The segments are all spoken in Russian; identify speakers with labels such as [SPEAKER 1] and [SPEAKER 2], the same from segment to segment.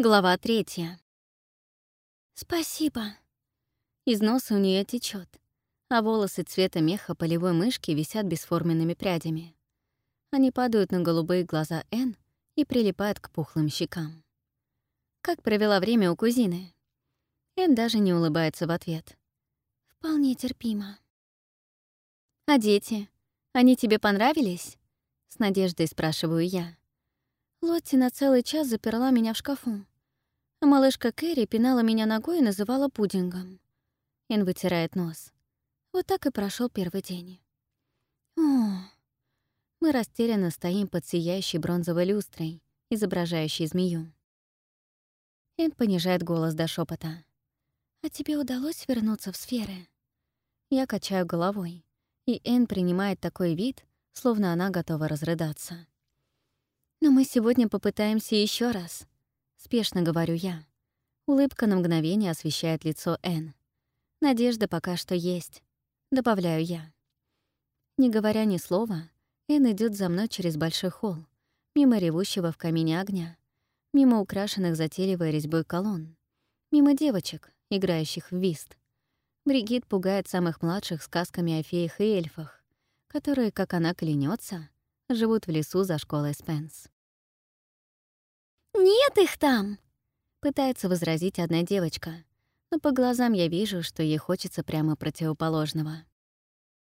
[SPEAKER 1] Глава третья. «Спасибо». Из носа у нее течет, а волосы цвета меха полевой мышки висят бесформенными прядями. Они падают на голубые глаза Н и прилипают к пухлым щекам. Как провела время у кузины? Эн даже не улыбается в ответ. «Вполне терпимо». «А дети? Они тебе понравились?» С надеждой спрашиваю я. Лотти на целый час заперла меня в шкафу. Малышка Кэрри пинала меня ногой и называла пудингом. Ин вытирает нос. Вот так и прошел первый день. О, мы растерянно стоим под сияющей бронзовой люстрой, изображающей змею. Эн понижает голос до шепота. «А тебе удалось вернуться в сферы?» Я качаю головой, и Эн принимает такой вид, словно она готова разрыдаться. «Но мы сегодня попытаемся еще раз», — спешно говорю я. Улыбка на мгновение освещает лицо Н. «Надежда пока что есть», — добавляю я. Не говоря ни слова, Эн идет за мной через большой холл, мимо ревущего в камине огня, мимо украшенных затейливой резьбой колонн, мимо девочек, играющих в вист. Бригит пугает самых младших сказками о феях и эльфах, которые, как она клянется, живут в лесу за школой Спенс. «Нет их там!» — пытается возразить одна девочка, но по глазам я вижу, что ей хочется прямо противоположного.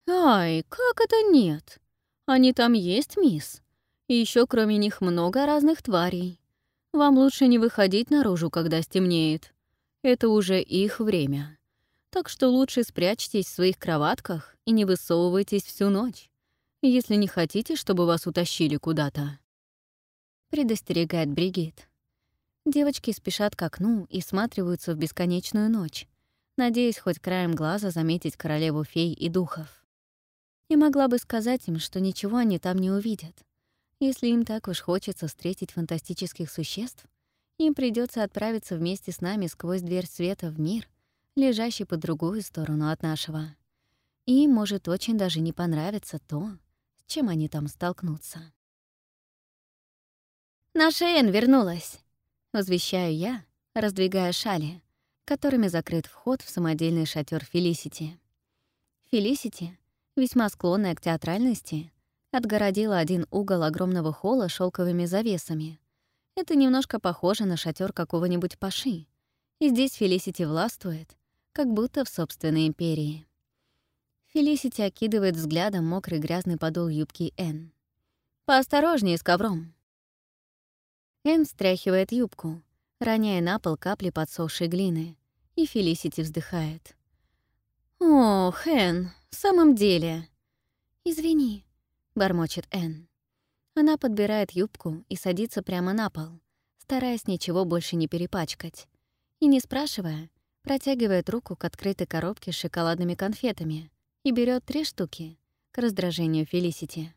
[SPEAKER 1] «Ай, как это нет? Они там есть, мисс. И еще кроме них много разных тварей. Вам лучше не выходить наружу, когда стемнеет. Это уже их время. Так что лучше спрячьтесь в своих кроватках и не высовывайтесь всю ночь если не хотите, чтобы вас утащили куда-то. Предостерегает Бригит. Девочки спешат к окну и сматриваются в бесконечную ночь, надеясь хоть краем глаза заметить королеву фей и духов. И могла бы сказать им, что ничего они там не увидят. Если им так уж хочется встретить фантастических существ, им придется отправиться вместе с нами сквозь дверь света в мир, лежащий по другую сторону от нашего. И им может очень даже не понравиться то, чем они там столкнутся. «Наша Эн вернулась», — возвещаю я, раздвигая шали, которыми закрыт вход в самодельный шатер Фелисити. Фелисити, весьма склонная к театральности, отгородила один угол огромного холла шелковыми завесами. Это немножко похоже на шатер какого-нибудь паши, и здесь Фелисити властвует, как будто в собственной империи. Фелисити окидывает взглядом мокрый грязный подол юбки Н. «Поосторожнее с ковром». Н стряхивает юбку, роняя на пол капли подсохшей глины, и Фелисити вздыхает. «О, Хэн, в самом деле...» «Извини», — бормочет Н. Она подбирает юбку и садится прямо на пол, стараясь ничего больше не перепачкать. И, не спрашивая, протягивает руку к открытой коробке с шоколадными конфетами, и берет три штуки к раздражению Фелисити.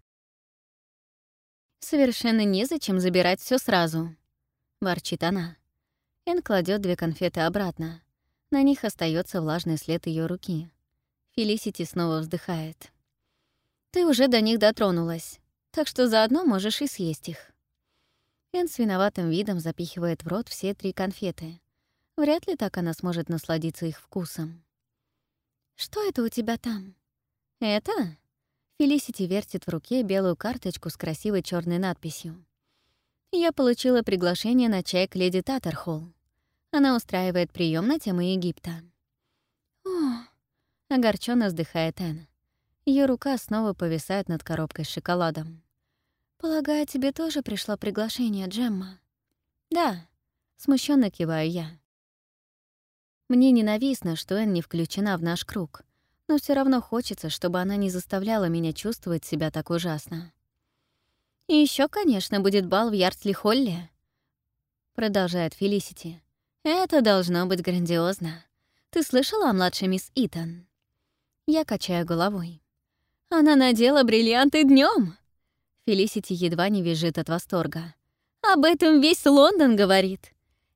[SPEAKER 1] «Совершенно незачем забирать все сразу», — ворчит она. Эн кладет две конфеты обратно. На них остается влажный след ее руки. Фелисити снова вздыхает. «Ты уже до них дотронулась, так что заодно можешь и съесть их». Эн с виноватым видом запихивает в рот все три конфеты. Вряд ли так она сможет насладиться их вкусом. «Что это у тебя там?» «Это?» Фелисити вертит в руке белую карточку с красивой черной надписью. «Я получила приглашение на чай к леди Таттерхолл. Она устраивает прием на тему Египта». «О!» — огорченно вздыхает Энн. Ее рука снова повисает над коробкой с шоколадом. «Полагаю, тебе тоже пришло приглашение, Джемма?» «Да», — смущенно киваю я. Мне ненавистно, что Энн не включена в наш круг, но все равно хочется, чтобы она не заставляла меня чувствовать себя так ужасно. «И еще, конечно, будет бал в Ярдсли-Холле», — продолжает Фелисити. «Это должно быть грандиозно. Ты слышала о младшей мисс Итан?» Я качаю головой. «Она надела бриллианты днем. Фелисити едва не визжит от восторга. «Об этом весь Лондон говорит.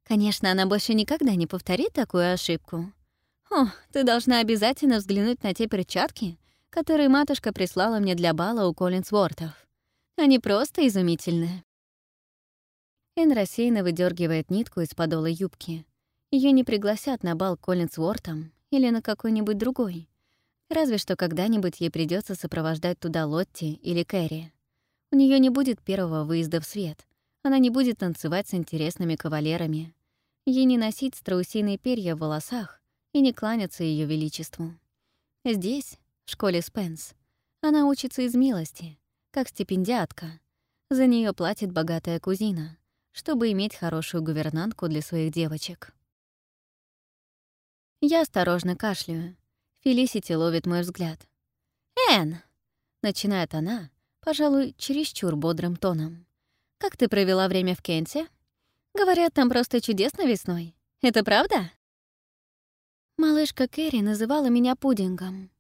[SPEAKER 1] Конечно, она больше никогда не повторит такую ошибку. О, ты должна обязательно взглянуть на те перчатки, которые матушка прислала мне для бала у Коллинсвортов. Они просто изумительны. Эн рассеянно выдергивает нитку из подола юбки. Ее не пригласят на бал Коллинс Уортом или на какой-нибудь другой. Разве что когда-нибудь ей придется сопровождать туда Лотти или Кэрри. У нее не будет первого выезда в свет. Она не будет танцевать с интересными кавалерами. Ей не носить страусиные перья в волосах и не кланяться ее величеству. Здесь, в школе Спенс, она учится из милости, как стипендиатка. За нее платит богатая кузина чтобы иметь хорошую гувернантку для своих девочек. Я осторожно кашляю. Фелисити ловит мой взгляд. «Энн!» — начинает она, пожалуй, чересчур бодрым тоном. «Как ты провела время в Кенте? Говорят, там просто чудесно весной. Это правда?» Малышка Кэрри называла меня пудингом.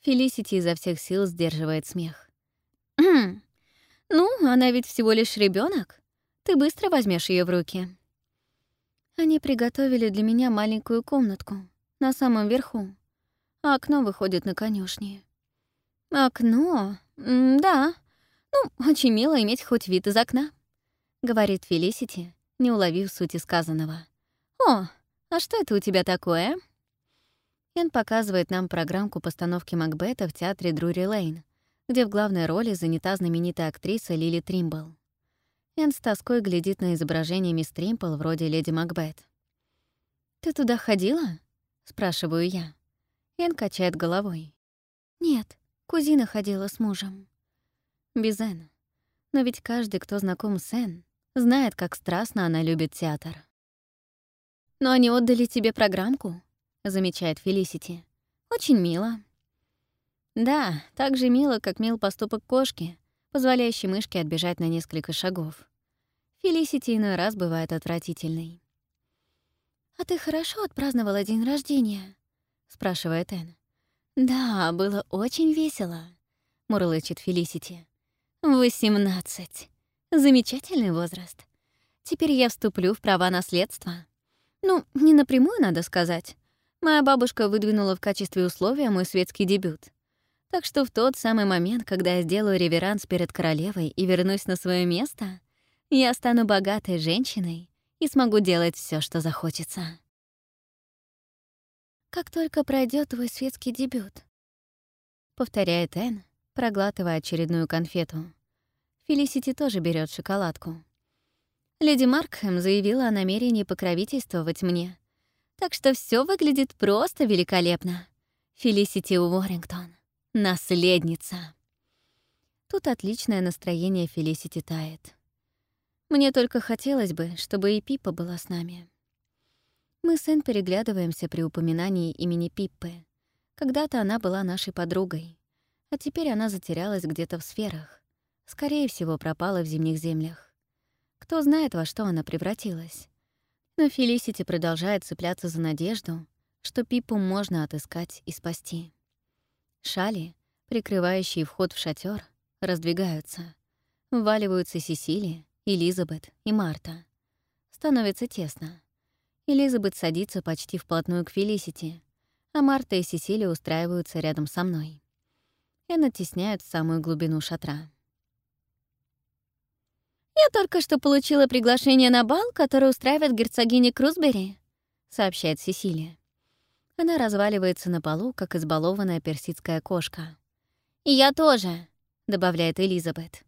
[SPEAKER 1] Фелисити изо всех сил сдерживает смех. «Хм, ну, она ведь всего лишь ребенок. Ты быстро возьмешь ее в руки. Они приготовили для меня маленькую комнатку на самом верху, а окно выходит на конюшни. Окно? да. Ну, очень мило иметь хоть вид из окна, говорит Фелисити, не уловив сути сказанного. О, а что это у тебя такое? Эн показывает нам программку постановки Макбета в театре Друри Лейн, где в главной роли занята знаменитая актриса Лили Тримбл. Энн с тоской глядит на изображение мисс Тримпл вроде леди Макбет. «Ты туда ходила?» — спрашиваю я. Энн качает головой. «Нет, кузина ходила с мужем». Без Энн. Но ведь каждый, кто знаком с Энн, знает, как страстно она любит театр. «Но они отдали тебе программку», — замечает Фелисити. «Очень мило». «Да, так же мило, как мил поступок кошки, позволяющий мышке отбежать на несколько шагов. Фелисити иной раз бывает отвратительной. «А ты хорошо отпраздновала день рождения?» — спрашивает Энн. «Да, было очень весело», — мурлычет Фелисити. «Восемнадцать. Замечательный возраст. Теперь я вступлю в права наследства. Ну, не напрямую, надо сказать. Моя бабушка выдвинула в качестве условия мой светский дебют. Так что в тот самый момент, когда я сделаю реверанс перед королевой и вернусь на свое место, я стану богатой женщиной и смогу делать все, что захочется. «Как только пройдет твой светский дебют», — повторяет Энн, проглатывая очередную конфету. Фелисити тоже берет шоколадку. Леди Маркхэм заявила о намерении покровительствовать мне. Так что все выглядит просто великолепно. Фелисити Уоррингтон. Наследница. Тут отличное настроение Фелисити тает. Мне только хотелось бы, чтобы и Пиппа была с нами. Мы с Энн переглядываемся при упоминании имени Пиппы. Когда-то она была нашей подругой, а теперь она затерялась где-то в сферах. Скорее всего, пропала в зимних землях. Кто знает, во что она превратилась. Но Фелисити продолжает цепляться за надежду, что Пиппу можно отыскать и спасти. Шали, прикрывающие вход в шатер, раздвигаются. Вваливаются Сесили, Элизабет и Марта. Становится тесно. Элизабет садится почти вплотную к Фелисити, а Марта и Сесили устраиваются рядом со мной. И натесняют в самую глубину шатра. «Я только что получила приглашение на бал, который устраивает герцогиня Крузбери», — сообщает Сесилия. Она разваливается на полу, как избалованная персидская кошка. «И я тоже», — добавляет Элизабет.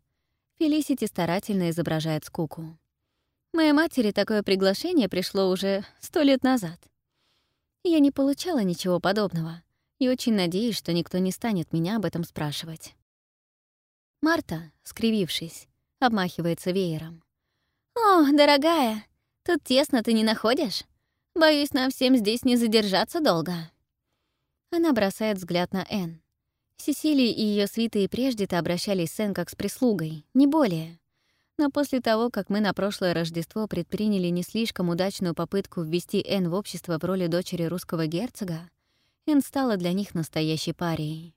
[SPEAKER 1] Фелисити старательно изображает скуку. Моей матери такое приглашение пришло уже сто лет назад. Я не получала ничего подобного и очень надеюсь, что никто не станет меня об этом спрашивать. Марта, скривившись, обмахивается веером. «О, дорогая, тут тесно ты не находишь? Боюсь, нам всем здесь не задержаться долго». Она бросает взгляд на Энн. Сесилия и ее свиты и прежде-то обращались с Энн как с прислугой, не более. Но после того, как мы на прошлое Рождество предприняли не слишком удачную попытку ввести Энн в общество в роли дочери русского герцога, Энн стала для них настоящей парией.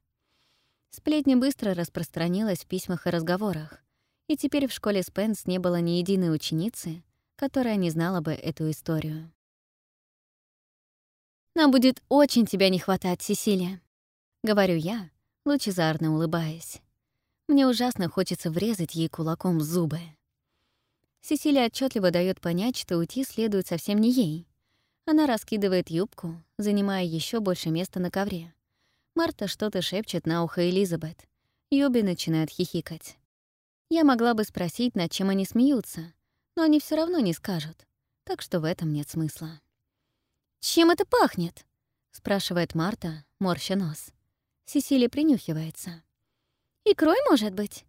[SPEAKER 1] Сплетня быстро распространилась в письмах и разговорах, и теперь в школе Спенс не было ни единой ученицы, которая не знала бы эту историю. Нам будет очень тебя не хватать, Сесилия. Говорю я, лучезарно улыбаясь. Мне ужасно хочется врезать ей кулаком зубы. Сесилия отчетливо дает понять, что уйти следует совсем не ей. Она раскидывает юбку, занимая еще больше места на ковре. Марта что-то шепчет на ухо Элизабет. Юби начинает хихикать. Я могла бы спросить, над чем они смеются, но они все равно не скажут, так что в этом нет смысла. «Чем это пахнет?» — спрашивает Марта, морща нос. Сесилия принюхивается. «Икрой, может быть?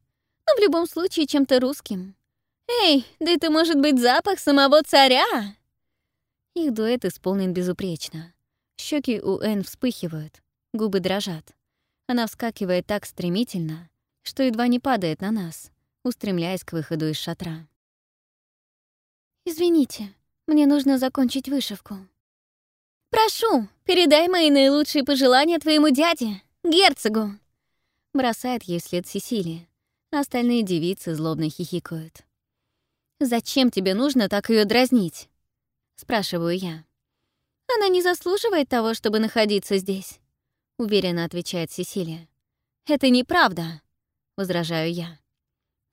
[SPEAKER 1] Но в любом случае чем-то русским. Эй, да это может быть запах самого царя!» Их дуэт исполнен безупречно. Щеки у Энн вспыхивают, губы дрожат. Она вскакивает так стремительно, что едва не падает на нас, устремляясь к выходу из шатра. «Извините, мне нужно закончить вышивку». «Прошу, передай мои наилучшие пожелания твоему дяде, герцогу!» Бросает ей вслед Сесилия. Остальные девицы злобно хихикают. «Зачем тебе нужно так ее дразнить?» Спрашиваю я. «Она не заслуживает того, чтобы находиться здесь», — уверенно отвечает Сесилия. «Это неправда», — возражаю я.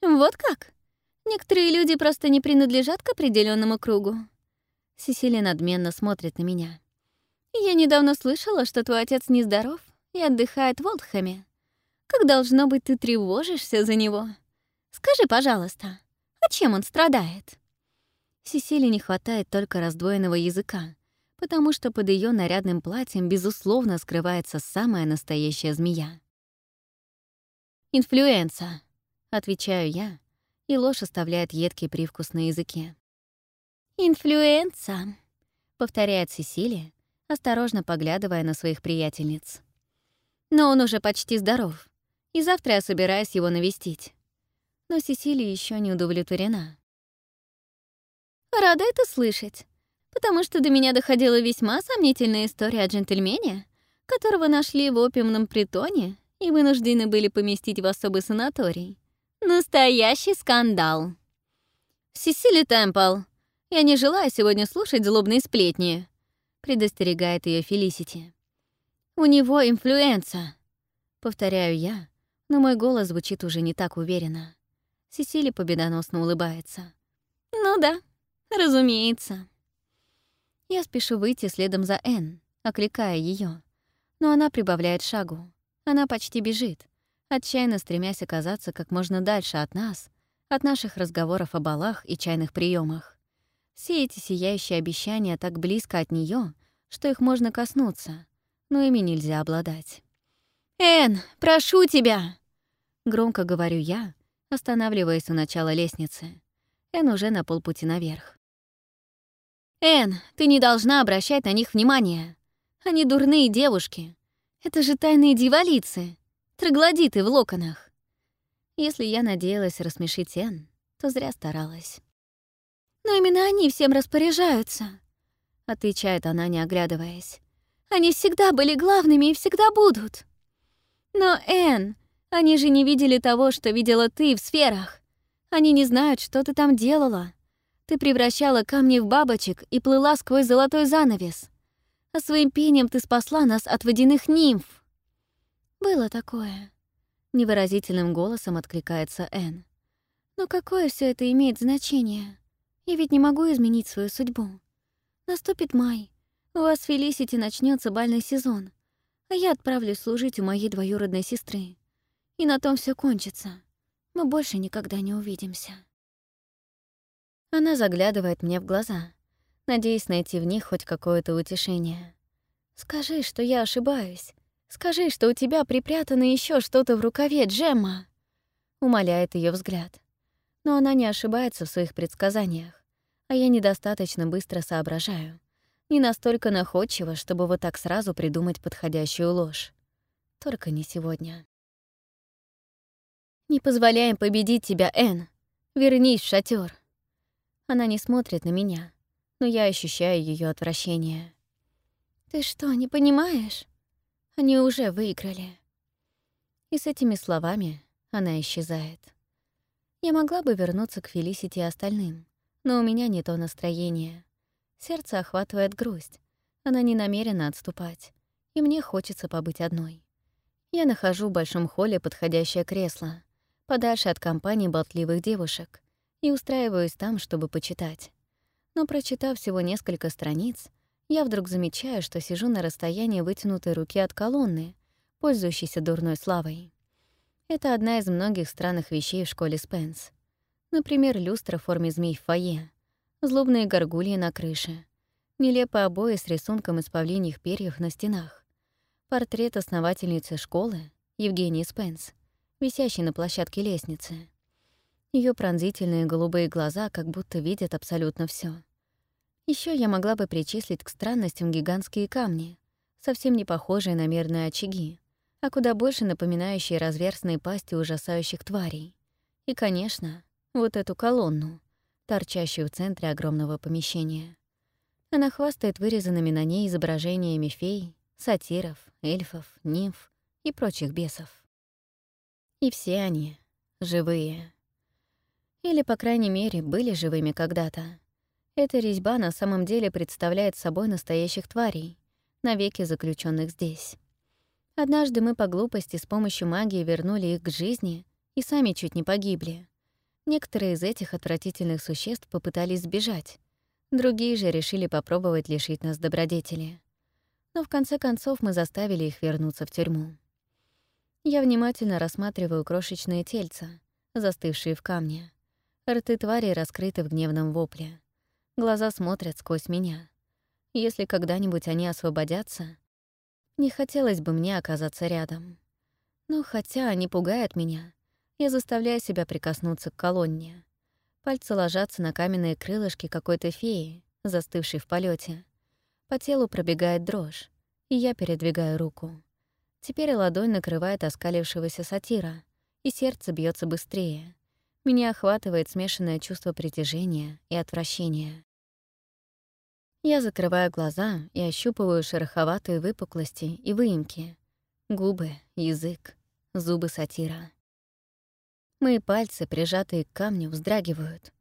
[SPEAKER 1] «Вот как? Некоторые люди просто не принадлежат к определенному кругу». Сесилия надменно смотрит на меня. «Я недавно слышала, что твой отец нездоров и отдыхает в Олдхэме. Как должно быть, ты тревожишься за него? Скажи, пожалуйста, а чем он страдает?» Сесилии не хватает только раздвоенного языка, потому что под ее нарядным платьем, безусловно, скрывается самая настоящая змея. «Инфлюенса», — отвечаю я, и ложь оставляет едкий привкус на языке. «Инфлюенса», — повторяет Сесилия, осторожно поглядывая на своих приятельниц. «Но он уже почти здоров, и завтра я собираюсь его навестить». Но Сесилия еще не удовлетворена. «Рада это слышать, потому что до меня доходила весьма сомнительная история о джентльмене, которого нашли в опиумном притоне и вынуждены были поместить в особый санаторий. Настоящий скандал. «Сесили Темпл, я не желаю сегодня слушать злобные сплетни», — предостерегает ее Фелисити. «У него инфлюенса», — повторяю я, но мой голос звучит уже не так уверенно. Сесили победоносно улыбается. «Ну да, разумеется». Я спешу выйти следом за Энн, окликая ее, но она прибавляет шагу. Она почти бежит, отчаянно стремясь оказаться как можно дальше от нас, от наших разговоров о балах и чайных приемах. Все эти сияющие обещания так близко от нее, что их можно коснуться, но ими нельзя обладать. «Эн, прошу тебя!» Громко говорю я, останавливаясь у начала лестницы. Эн уже на полпути наверх. «Эн, ты не должна обращать на них внимания. Они дурные девушки. Это же тайные дьяволицы троглодиты в локонах. Если я надеялась рассмешить Эн, то зря старалась. «Но именно они всем распоряжаются», — отвечает она, не оглядываясь. «Они всегда были главными и всегда будут». «Но, Эн, они же не видели того, что видела ты в сферах. Они не знают, что ты там делала. Ты превращала камни в бабочек и плыла сквозь золотой занавес. А своим пением ты спасла нас от водяных нимф. «Было такое», — невыразительным голосом откликается Энн. «Но какое все это имеет значение? Я ведь не могу изменить свою судьбу. Наступит май, у вас в Фелисити начнется бальный сезон, а я отправлюсь служить у моей двоюродной сестры. И на том все кончится. Мы больше никогда не увидимся». Она заглядывает мне в глаза, надеясь найти в них хоть какое-то утешение. «Скажи, что я ошибаюсь, Скажи, что у тебя припрятано еще что-то в рукаве, Джемма!» Умоляет ее взгляд. Но она не ошибается в своих предсказаниях, а я недостаточно быстро соображаю. Не настолько находчиво, чтобы вот так сразу придумать подходящую ложь. Только не сегодня. «Не позволяем победить тебя, Энн. Вернись в шатер. Она не смотрит на меня, но я ощущаю ее отвращение. «Ты что, не понимаешь?» Они уже выиграли. И с этими словами она исчезает. Я могла бы вернуться к Фелисити и остальным, но у меня не то настроение. Сердце охватывает грусть. Она не намерена отступать, и мне хочется побыть одной. Я нахожу в большом холле подходящее кресло, подальше от компании болтливых девушек, и устраиваюсь там, чтобы почитать. Но прочитав всего несколько страниц, я вдруг замечаю, что сижу на расстоянии вытянутой руки от колонны, пользующейся дурной славой. Это одна из многих странных вещей в школе Спенс. Например, люстра в форме змей в фойе, злобные горгульи на крыше, нелепые обои с рисунком из павлиньих перьев на стенах, портрет основательницы школы Евгении Спенс, висящий на площадке лестницы. Ее пронзительные голубые глаза как будто видят абсолютно все. Еще я могла бы причислить к странностям гигантские камни, совсем не похожие на мирные очаги, а куда больше напоминающие разверстные пасти ужасающих тварей. И, конечно, вот эту колонну, торчащую в центре огромного помещения. Она хвастает вырезанными на ней изображениями фей, сатиров, эльфов, нимф и прочих бесов. И все они живые. Или, по крайней мере, были живыми когда-то. Эта резьба на самом деле представляет собой настоящих тварей, навеки заключенных здесь. Однажды мы по глупости с помощью магии вернули их к жизни и сами чуть не погибли. Некоторые из этих отвратительных существ попытались сбежать, другие же решили попробовать лишить нас добродетели. Но в конце концов мы заставили их вернуться в тюрьму. Я внимательно рассматриваю крошечные тельца, застывшие в камне. Рты твари раскрыты в гневном вопле. Глаза смотрят сквозь меня. Если когда-нибудь они освободятся, не хотелось бы мне оказаться рядом. Но хотя они пугают меня, я заставляю себя прикоснуться к колонне. Пальцы ложатся на каменные крылышки какой-то феи, застывшей в полете. По телу пробегает дрожь, и я передвигаю руку. Теперь ладонь накрывает оскалившегося сатира, и сердце бьется быстрее. Меня охватывает смешанное чувство притяжения и отвращения. Я закрываю глаза и ощупываю шероховатые выпуклости и выемки. Губы, язык, зубы сатира. Мои пальцы, прижатые к камню, вздрагивают.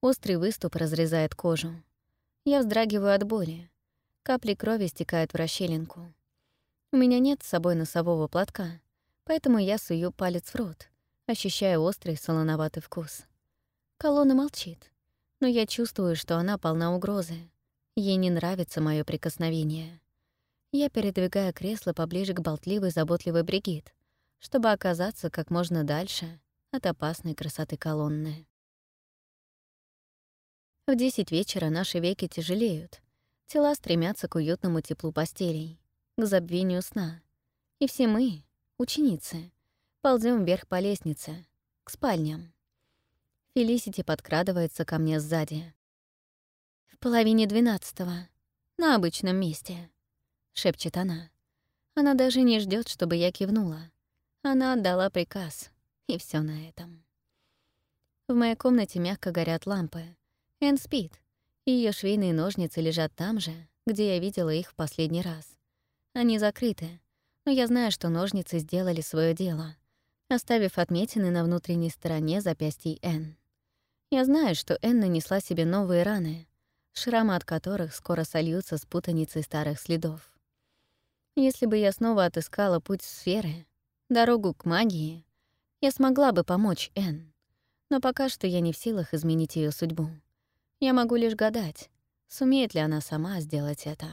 [SPEAKER 1] Острый выступ разрезает кожу. Я вздрагиваю от боли. Капли крови стекают в расщелинку. У меня нет с собой носового платка, поэтому я сую палец в рот, ощущая острый солоноватый вкус. Колонна молчит, но я чувствую, что она полна угрозы. Ей не нравится мое прикосновение. Я передвигаю кресло поближе к болтливой, заботливой Бригит, чтобы оказаться как можно дальше от опасной красоты колонны. В десять вечера наши веки тяжелеют, тела стремятся к уютному теплу постелей, к забвению сна. И все мы, ученицы, ползем вверх по лестнице, к спальням. Фелисити подкрадывается ко мне сзади. «В половине двенадцатого. На обычном месте», — шепчет она. Она даже не ждет, чтобы я кивнула. Она отдала приказ, и все на этом. В моей комнате мягко горят лампы. Эн спит, и ее швейные ножницы лежат там же, где я видела их в последний раз. Они закрыты, но я знаю, что ножницы сделали свое дело, оставив отметины на внутренней стороне запястьей Эн. Я знаю, что Эн нанесла себе новые раны, шрамы от которых скоро сольются с путаницей старых следов. Если бы я снова отыскала путь сферы, дорогу к магии, я смогла бы помочь Энн. Но пока что я не в силах изменить ее судьбу. Я могу лишь гадать, сумеет ли она сама сделать это.